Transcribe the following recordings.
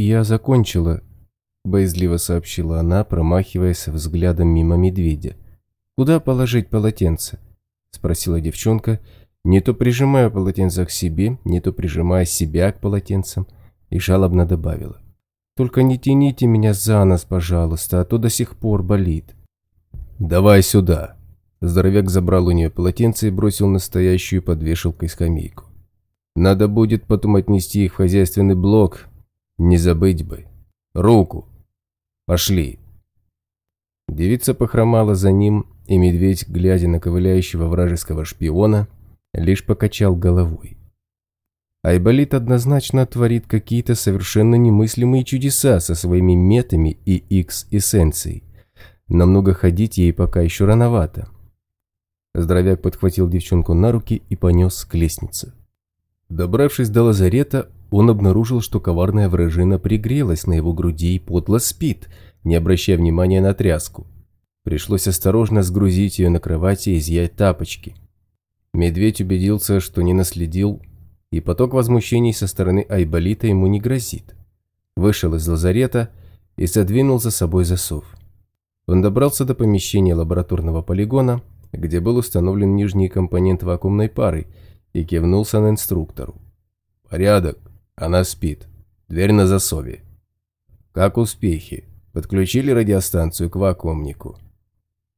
я закончила», – боязливо сообщила она, промахиваясь взглядом мимо медведя. «Куда положить полотенце?» – спросила девчонка, не то прижимая полотенце к себе, не то прижимая себя к полотенцам, и жалобно добавила. «Только не тяните меня за нос, пожалуйста, а то до сих пор болит». «Давай сюда!» Здоровяк забрал у нее полотенце и бросил настоящую под вешалкой скамейку. «Надо будет потом отнести их в хозяйственный блок. Не забыть бы. Руку! Пошли!» Девица похромала за ним, и медведь, глядя на ковыляющего вражеского шпиона, лишь покачал головой. Айболит однозначно творит какие-то совершенно немыслимые чудеса со своими метами и X-эссенцией. Намного ходить ей пока еще рановато. Здоровяк подхватил девчонку на руки и понес к лестнице. Добравшись до лазарета, он обнаружил, что коварная вражина пригрелась на его груди и подло спит, не обращая внимания на тряску. Пришлось осторожно сгрузить ее на кровати и изъять тапочки. Медведь убедился, что не наследил, и поток возмущений со стороны Айболита ему не грозит. Вышел из лазарета и задвинул за собой засов. Он добрался до помещения лабораторного полигона, где был установлен нижний компонент вакуумной пары, и кивнулся на инструктору. «Порядок, она спит. Дверь на засове». «Как успехи? Подключили радиостанцию к вакуумнику?»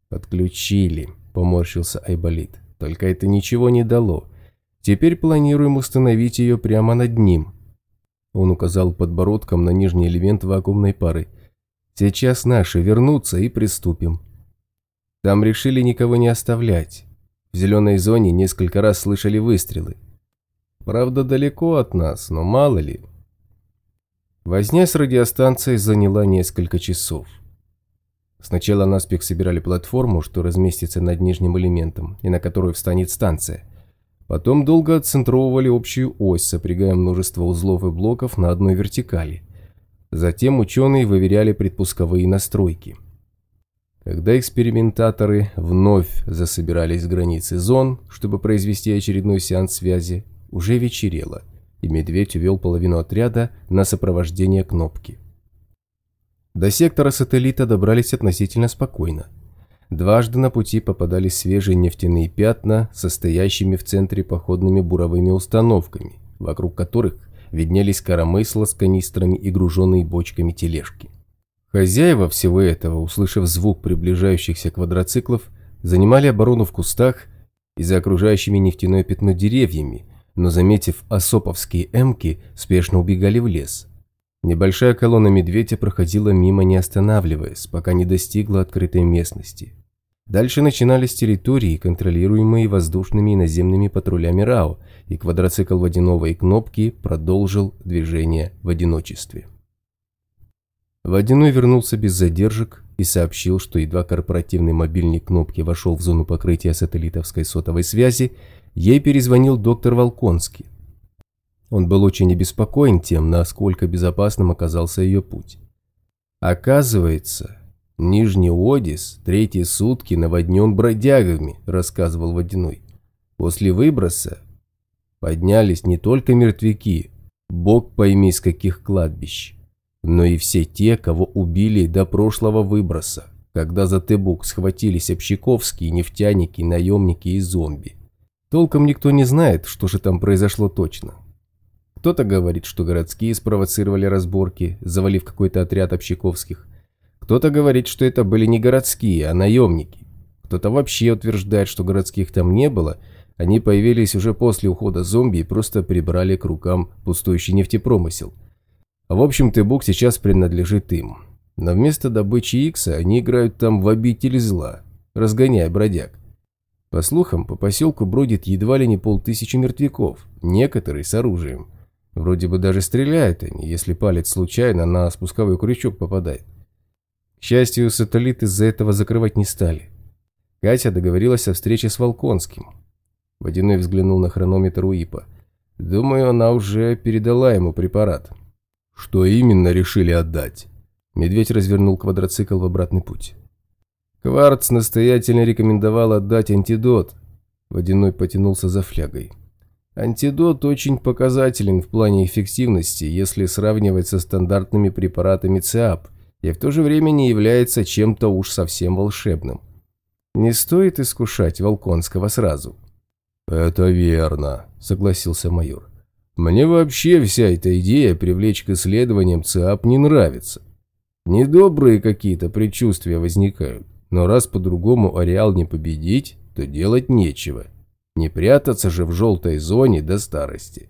«Подключили», – поморщился Айболит. «Только это ничего не дало. Теперь планируем установить ее прямо над ним». Он указал подбородком на нижний элемент вакуумной пары. «Сейчас наши вернутся и приступим». Там решили никого не оставлять. В зеленой зоне несколько раз слышали выстрелы. Правда, далеко от нас, но мало ли. Возня с радиостанцией заняла несколько часов. Сначала наспех собирали платформу, что разместится над нижним элементом, и на которую встанет станция. Потом долго отцентровывали общую ось, сопрягая множество узлов и блоков на одной вертикали. Затем ученые выверяли предпусковые настройки – когда экспериментаторы вновь засобирались границы зон, чтобы произвести очередной сеанс связи, уже вечерело, и медведь увел половину отряда на сопровождение кнопки. До сектора сателлита добрались относительно спокойно. Дважды на пути попадались свежие нефтяные пятна, состоящими в центре походными буровыми установками, вокруг которых виднелись коромысла с канистрами и груженные бочками тележки. Хозяева всего этого, услышав звук приближающихся квадроциклов, занимали оборону в кустах и за окружающими нефтяное пятно деревьями, но, заметив осоповские эмки, спешно убегали в лес. Небольшая колонна медведя проходила мимо, не останавливаясь, пока не достигла открытой местности. Дальше начинались территории, контролируемые воздушными и наземными патрулями РАО, и квадроцикл водяного и кнопки продолжил движение в одиночестве. Водяной вернулся без задержек и сообщил, что едва корпоративный мобильник кнопки вошел в зону покрытия сателлитовской сотовой связи, ей перезвонил доктор Волконский. Он был очень обеспокоен тем, насколько безопасным оказался ее путь. «Оказывается, Нижний Одис третьи сутки наводнен бродягами», – рассказывал Водяной. «После выброса поднялись не только мертвяки, бог пойми с каких кладбищ, но и все те, кого убили до прошлого выброса, когда за Тебук схватились общаковские, нефтяники, наемники и зомби. Толком никто не знает, что же там произошло точно. Кто-то говорит, что городские спровоцировали разборки, завалив какой-то отряд общаковских. Кто-то говорит, что это были не городские, а наемники. Кто-то вообще утверждает, что городских там не было, они появились уже после ухода зомби и просто прибрали к рукам пустующий нефтепромысел – в общем, Тебук сейчас принадлежит им. Но вместо добычи Икса они играют там в обитель зла, разгоняя бродяг. По слухам, по поселку бродит едва ли не полтысячи мертвяков, некоторые с оружием. Вроде бы даже стреляют они, если палец случайно на спусковой крючок попадает. К счастью, сателлит из-за этого закрывать не стали. Катя договорилась о встрече с Волконским. Водяной взглянул на хронометр УИПа. Думаю, она уже передала ему препарат. «Что именно решили отдать?» Медведь развернул квадроцикл в обратный путь. «Кварц настоятельно рекомендовал отдать антидот». Водяной потянулся за флягой. Антидот очень показателен в плане эффективности, если сравнивать со стандартными препаратами ЦИАП, и в то же время не является чем-то уж совсем волшебным. Не стоит искушать Волконского сразу. «Это верно», — согласился майор. «Мне вообще вся эта идея привлечь к исследованиям ЦИАП не нравится. Недобрые какие-то предчувствия возникают, но раз по-другому ареал не победить, то делать нечего. Не прятаться же в желтой зоне до старости.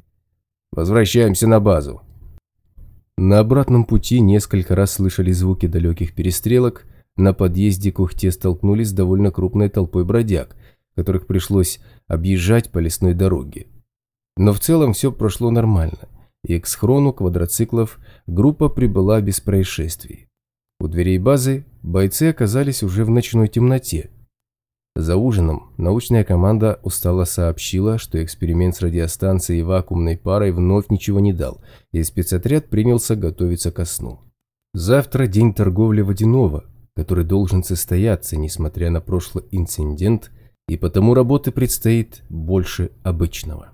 Возвращаемся на базу». На обратном пути несколько раз слышали звуки далеких перестрелок, на подъезде к Ухте столкнулись с довольно крупной толпой бродяг, которых пришлось объезжать по лесной дороге. Но в целом все прошло нормально, и к схрону квадроциклов группа прибыла без происшествий. У дверей базы бойцы оказались уже в ночной темноте. За ужином научная команда устало сообщила, что эксперимент с радиостанцией и вакуумной парой вновь ничего не дал, и спецотряд принялся готовиться ко сну. Завтра день торговли водяного, который должен состояться, несмотря на прошлый инцидент, и потому работы предстоит больше обычного.